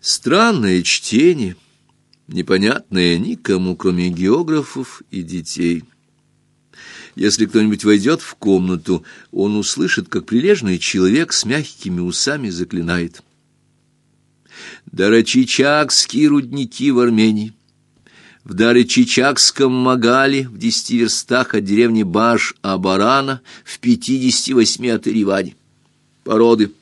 Странное чтение, непонятное никому, кроме географов и детей. Если кто-нибудь войдет в комнату, он услышит, как прилежный человек с мягкими усами заклинает. Дарачичакские рудники в Армении. В Дарычичакском Магале, в десяти верстах от деревни Баш-Абарана, в пятидесяти восьми от Иривани. Породы.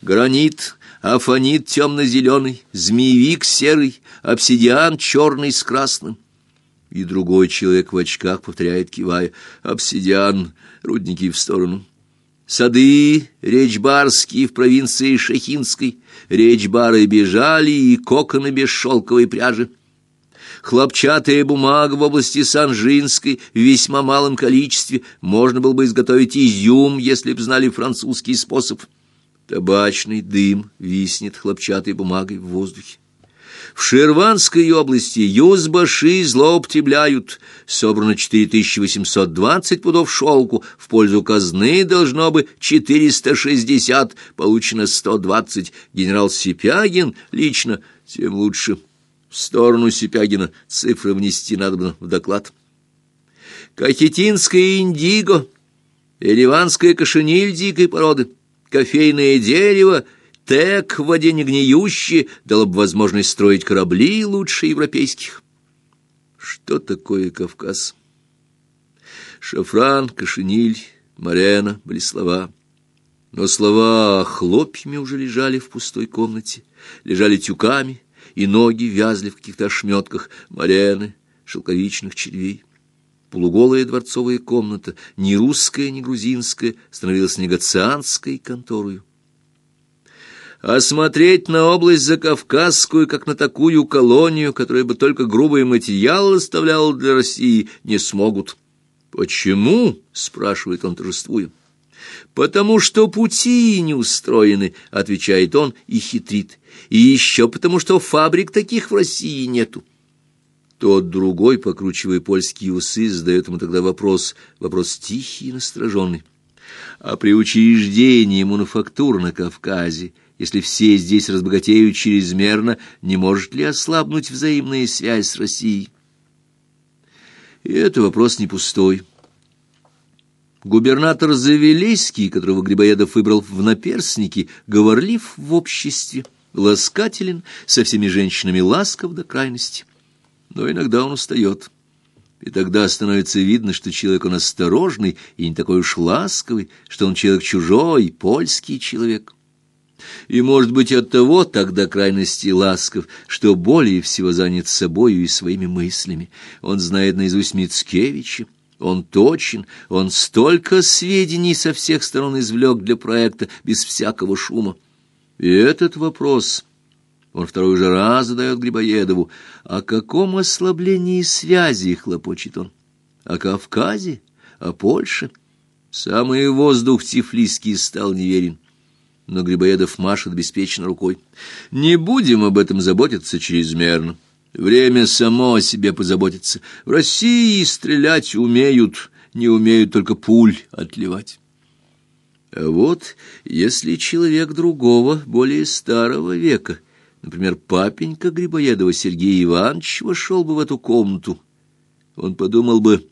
Гранит, афонит темно-зеленый, змеевик серый, обсидиан черный с красным. И другой человек в очках повторяет, кивая, обсидиан, рудники в сторону. Сады речбарские в провинции Шахинской, речбары бежали и коконы без шелковой пряжи. Хлопчатая бумага в области Санжинской в весьма малом количестве, можно было бы изготовить изюм, если б знали французский способ. Табачный дым виснет хлопчатой бумагой в воздухе. В Шерванской области юзбаши злоупотребляют. Собрано 4820 пудов шелку, в пользу казны должно бы 460, получено 120. Генерал Сипягин лично, тем лучше. В сторону Сипягина цифры внести надо в доклад. Кахетинское индиго, эливанская кошениль дикой породы, кофейное дерево — Тек в воде не гниющие дало бы возможность строить корабли лучше европейских. Что такое Кавказ? Шафран, кошениль, морена были слова. Но слова хлопьями уже лежали в пустой комнате, лежали тюками, и ноги вязли в каких-то ошметках морены, шелковичных червей. Полуголая дворцовая комната, ни русская, ни грузинская, становилась негацианской конторою а смотреть на область Закавказскую, как на такую колонию, которая бы только грубый материал оставляла для России, не смогут. «Почему?» — спрашивает он торжествуя. «Потому что пути не устроены», — отвечает он и хитрит. «И еще потому, что фабрик таких в России нету». Тот другой, покручивая польские усы, задает ему тогда вопрос, вопрос тихий и настороженный. А при учреждении мануфактур на Кавказе если все здесь разбогатеют чрезмерно, не может ли ослабнуть взаимная связь с Россией? И это вопрос не пустой. Губернатор Завелейский, которого Грибоедов выбрал в наперсники, говорлив в обществе, ласкателен, со всеми женщинами ласков до крайности. Но иногда он устает. И тогда становится видно, что человек он осторожный и не такой уж ласковый, что он человек чужой, польский человек. И, может быть, от того тогда крайности ласков, что более всего занят собою и своими мыслями. Он знает наизусть Мицкевича, он точен, он столько сведений со всех сторон извлек для проекта без всякого шума. И этот вопрос он второй уже раз задает Грибоедову. О каком ослаблении связи хлопочет он? О Кавказе? О Польше? Самый воздух тифлисский стал неверен но Грибоедов машет беспечно рукой. «Не будем об этом заботиться чрезмерно. Время само о себе позаботится. В России стрелять умеют, не умеют только пуль отливать». А вот если человек другого, более старого века, например, папенька Грибоедова Сергей Иванович вошел бы в эту комнату, он подумал бы,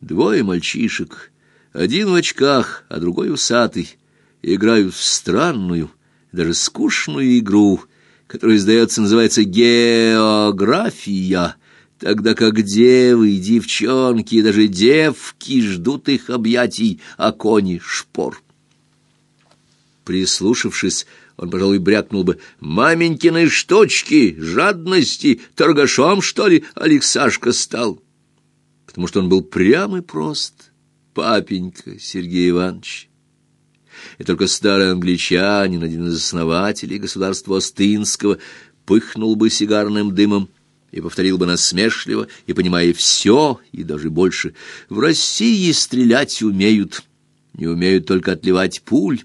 двое мальчишек, один в очках, а другой усатый, играют в странную, даже скучную игру, которая, сдается, называется география, тогда как девы, девчонки и даже девки ждут их объятий, а кони — шпор. Прислушавшись, он, пожалуй, брякнул бы. «Маменькины штучки, жадности, торгашом, что ли, Алексашка стал?» Потому что он был прям и прост, папенька Сергей Иванович. И только старый англичанин, один из основателей государства Остинского, пыхнул бы сигарным дымом и повторил бы насмешливо, и понимая все, и даже больше, «В России стрелять умеют, не умеют только отливать пуль»,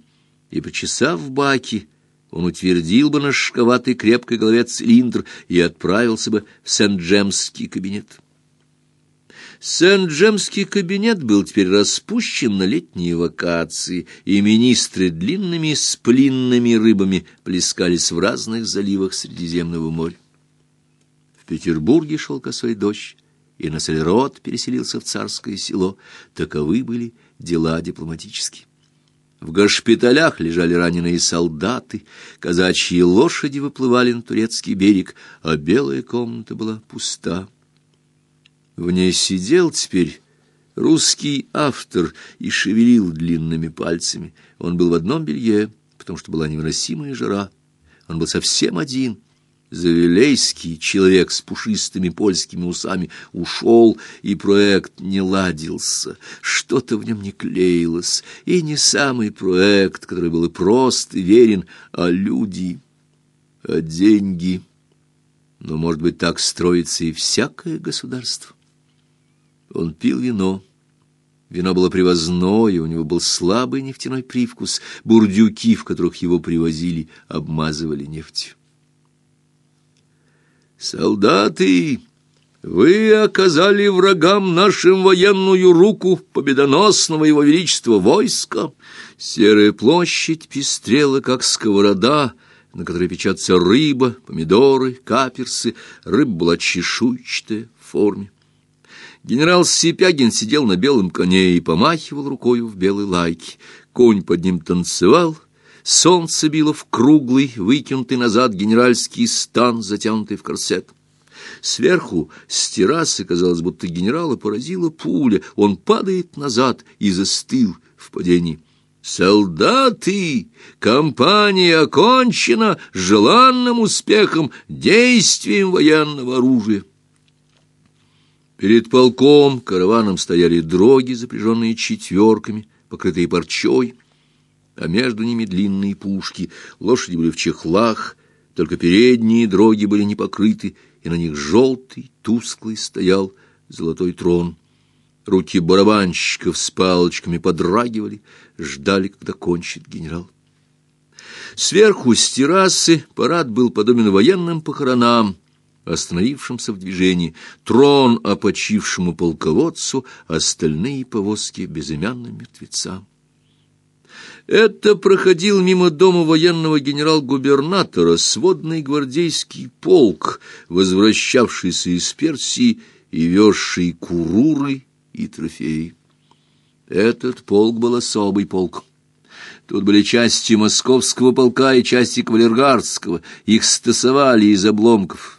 и, почесав баки, он утвердил бы на шишковатой крепкой голове цилиндр и отправился бы в Сент-Джемский кабинет. Сент-Джемский кабинет был теперь распущен на летние вакации, и министры длинными сплинными рыбами плескались в разных заливах Средиземного моря. В Петербурге шел косой дождь, и Нассельрод переселился в царское село. Таковы были дела дипломатические. В госпиталях лежали раненые солдаты, казачьи лошади выплывали на турецкий берег, а белая комната была пуста. В ней сидел теперь русский автор и шевелил длинными пальцами. Он был в одном белье, потому что была невыносимая жара. Он был совсем один. Завелейский, человек с пушистыми польскими усами, ушел, и проект не ладился. Что-то в нем не клеилось, и не самый проект, который был и прост, и верен, а люди, а деньги. Но, может быть, так строится и всякое государство. Он пил вино. Вино было привозное, у него был слабый нефтяной привкус, бурдюки, в которых его привозили, обмазывали нефтью. «Солдаты, вы оказали врагам нашим военную руку победоносного его величества войска. Серая площадь пестрела, как сковорода, на которой печатся рыба, помидоры, каперсы. Рыба была чешуйчатая в форме. Генерал Сипягин сидел на белом коне и помахивал рукою в белой лайке. Конь под ним танцевал. Солнце било в круглый, выкинутый назад генеральский стан, затянутый в корсет. Сверху, с террасы, казалось, будто генерала поразила пуля. Он падает назад и застыл в падении. «Солдаты! Компания окончена желанным успехом, действием военного оружия!» Перед полком караваном стояли дроги, запряженные четверками, покрытые парчой, а между ними длинные пушки. Лошади были в чехлах, только передние дроги были не покрыты, и на них желтый, тусклый стоял золотой трон. Руки барабанщиков с палочками подрагивали, ждали, когда кончит генерал. Сверху с террасы парад был подобен военным похоронам, остановившимся в движении, трон опочившему полководцу, остальные повозки безымянным мертвецам. Это проходил мимо дома военного генерал-губернатора сводный гвардейский полк, возвращавшийся из Персии и везший куруры и трофеи. Этот полк был особый полк. Тут были части московского полка и части кавалергардского. Их стасовали из обломков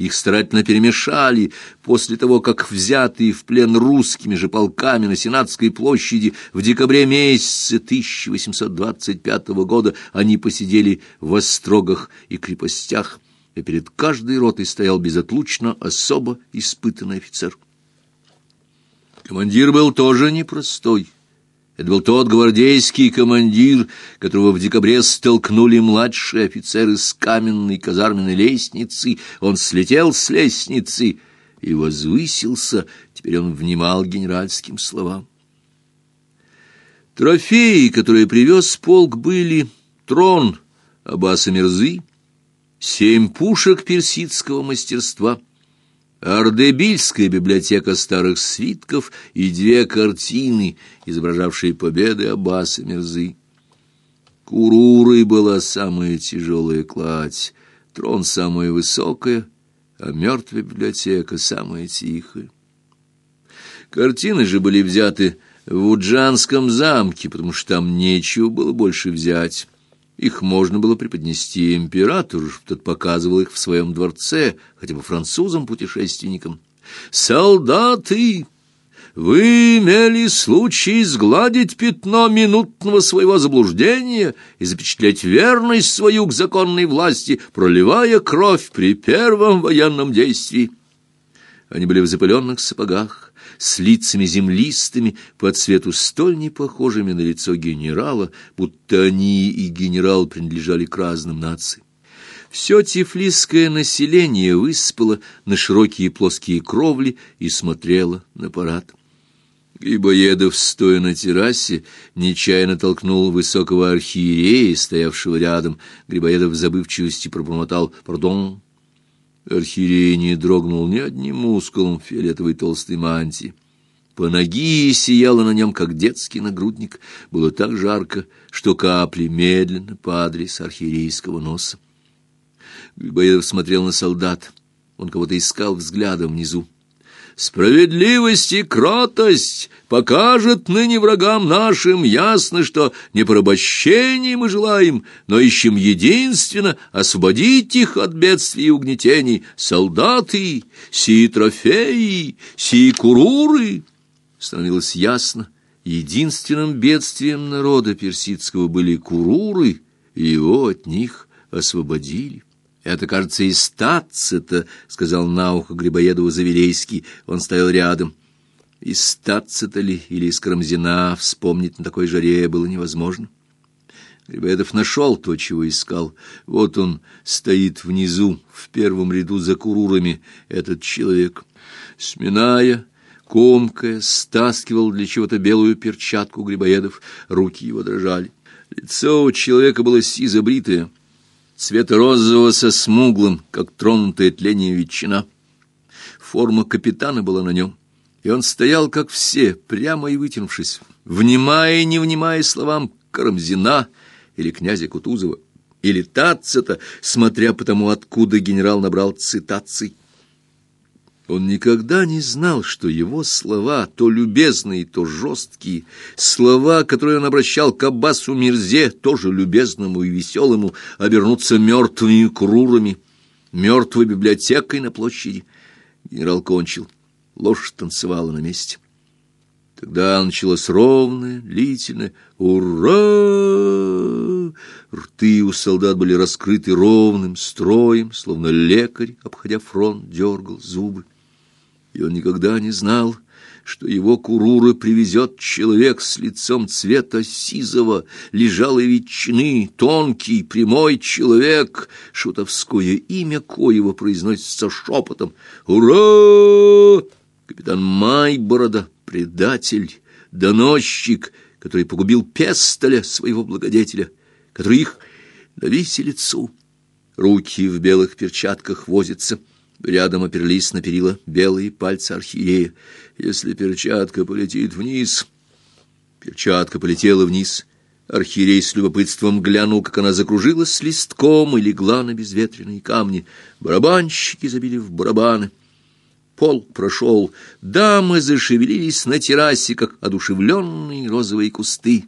их старательно перемешали после того, как взятые в плен русскими же полками на Сенатской площади в декабре месяце 1825 года они посидели в острогах и крепостях, и перед каждой ротой стоял безотлучно особо испытанный офицер. Командир был тоже непростой. Это был тот гвардейский командир, которого в декабре столкнули младшие офицеры с каменной казарменной лестницы. Он слетел с лестницы и возвысился. Теперь он внимал генеральским словам. Трофеи, которые привез полк, были трон Аббаса Мирзы, семь пушек персидского мастерства — Ардебильская библиотека старых свитков и две картины, изображавшие победы Аббаса Мирзы. Курурой была самая тяжелая кладь, трон самая высокая, а мертвая библиотека самая тихая. Картины же были взяты в Уджанском замке, потому что там нечего было больше взять. Их можно было преподнести императору, тот показывал их в своем дворце, хотя бы французам-путешественникам. «Солдаты!» Вы имели случай сгладить пятно минутного своего заблуждения и запечатлеть верность свою к законной власти, проливая кровь при первом военном действии. Они были в запыленных сапогах, с лицами землистыми, по цвету столь непохожими на лицо генерала, будто они и генерал принадлежали к разным нациям. Все тифлисское население выспало на широкие плоские кровли и смотрело на парад. Грибоедов, стоя на террасе, нечаянно толкнул высокого архиерея, стоявшего рядом. Грибоедов в забывчивости пробормотал «Пардон». Архиерей не дрогнул ни одним мускулом фиолетовой толстой мантии. По ноги сияло на нем, как детский нагрудник. Было так жарко, что капли медленно падали с архиерейского носа. Грибоедов смотрел на солдат. Он кого-то искал взглядом внизу. Справедливость и кротость покажет ныне врагам нашим ясно, что не порабощение мы желаем, но ищем единственно освободить их от бедствий и угнетений. Солдаты, сии трофеи, сии куруры. Становилось ясно, единственным бедствием народа персидского были куруры, и его от них освободили. Это, кажется, из Тацита, — сказал на ухо Грибоедову Завилейский. Он стоял рядом. Из Тацита ли или из Карамзина вспомнить на такой жаре было невозможно. Грибоедов нашел то, чего искал. Вот он стоит внизу, в первом ряду за курурами, этот человек. Сминая, комкая, стаскивал для чего-то белую перчатку Грибоедов. Руки его дрожали. Лицо у человека было сизо-бритое цвета розового со смуглым, как тронутая тлением ветчина. Форма капитана была на нем, и он стоял, как все, прямо и вытянувшись, внимая и не внимая словам Карамзина или князя Кутузова, или Тацита, смотря по тому, откуда генерал набрал цитаций. Он никогда не знал, что его слова, то любезные, то жесткие, слова, которые он обращал к Аббасу Мирзе, тоже любезному и веселому, обернутся мертвыми крурами, мертвой библиотекой на площади. Генерал кончил. Лошадь танцевала на месте. Тогда началось ровное, длительное «Ура!». Рты у солдат были раскрыты ровным строем, словно лекарь, обходя фронт, дергал зубы и он никогда не знал, что его куруры привезет человек с лицом цвета сизого, лежалой ветчины, тонкий, прямой человек, шутовское имя коего произносится шепотом. «Ура!» Капитан Майборода, предатель, доносчик, который погубил Пестоля, своего благодетеля, который их на виселицу. Руки в белых перчатках возятся — Рядом оперлись на перила белые пальцы архиерея. Если перчатка полетит вниз... Перчатка полетела вниз. Архиерей с любопытством глянул, как она закружилась с листком и легла на безветренные камни. Барабанщики забили в барабаны. Пол прошел. Дамы зашевелились на террасе, как одушевленные розовые кусты.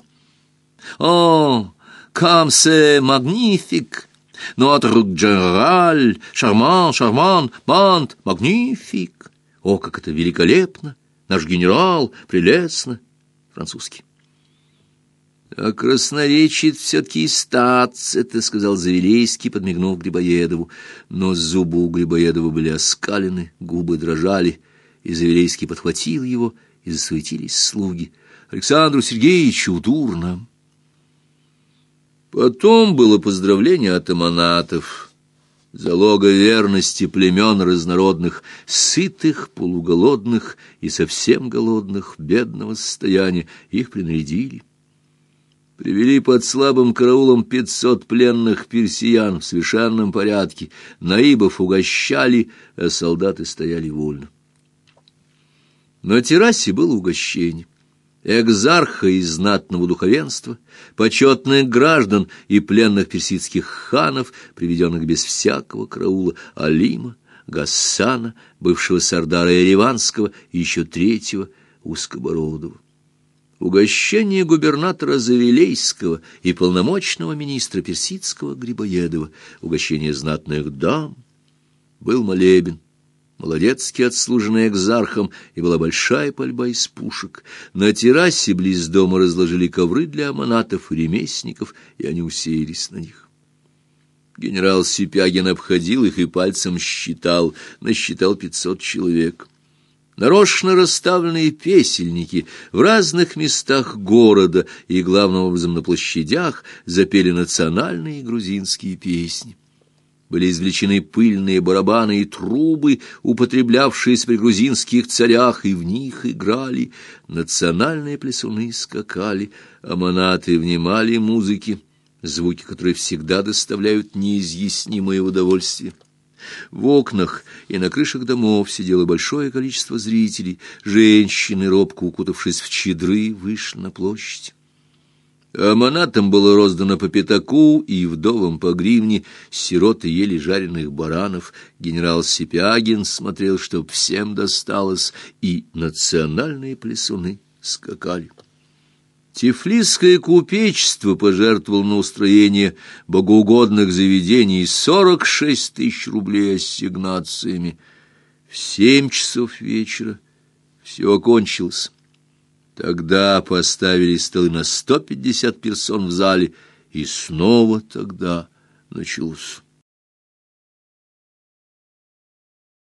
«О, камсе магнифик!» General, шарман, шарман, банд, магнифик. О, как это великолепно! Наш генерал, прелестно. Французский. А красноречит все-таки стац, это сказал Завелейский, подмигнув Грибоедову. Но зубы у Грибоедова были оскалены, губы дрожали, и Завелейский подхватил его, и засуетились слуги. Александру Сергеевичу дурно. Потом было поздравление от эманатов, залога верности племен разнородных, сытых, полуголодных и совсем голодных, бедного состояния. Их принарядили. Привели под слабым караулом пятьсот пленных персиян в совершенном порядке. Наибов угощали, а солдаты стояли вольно. На террасе было угощение экзарха из знатного духовенства, почетных граждан и пленных персидских ханов, приведенных без всякого караула, Алима, Гассана, бывшего сардара Ереванского и еще третьего узкобородого. Угощение губернатора Завилейского и полномочного министра персидского Грибоедова, угощение знатных дам, был молебен, молодецки отслуженный экзархом, и была большая пальба из пушек. На террасе близ дома разложили ковры для аманатов и ремесленников, и они усеялись на них. Генерал Сипягин обходил их и пальцем считал, насчитал пятьсот человек. Нарочно расставленные песельники в разных местах города и, главным образом, на площадях запели национальные грузинские песни были извлечены пыльные барабаны и трубы, употреблявшиеся при грузинских царях, и в них играли. Национальные плясуны скакали, а монаты внимали музыке, звуки которые всегда доставляют неизъяснимое удовольствие. В окнах и на крышах домов сидело большое количество зрителей. Женщины, робко укутавшись в чедры, вышли на площадь. Аманатам было роздано по пятаку и вдовам по гривне, сироты ели жареных баранов, генерал Сипягин смотрел, чтоб всем досталось, и национальные плясуны скакали. Тифлисское купечество пожертвовало на устроение богоугодных заведений сорок шесть тысяч рублей ассигнациями. В семь часов вечера все окончилось. Тогда поставили столы на сто пятьдесят персон в зале, и снова тогда началось.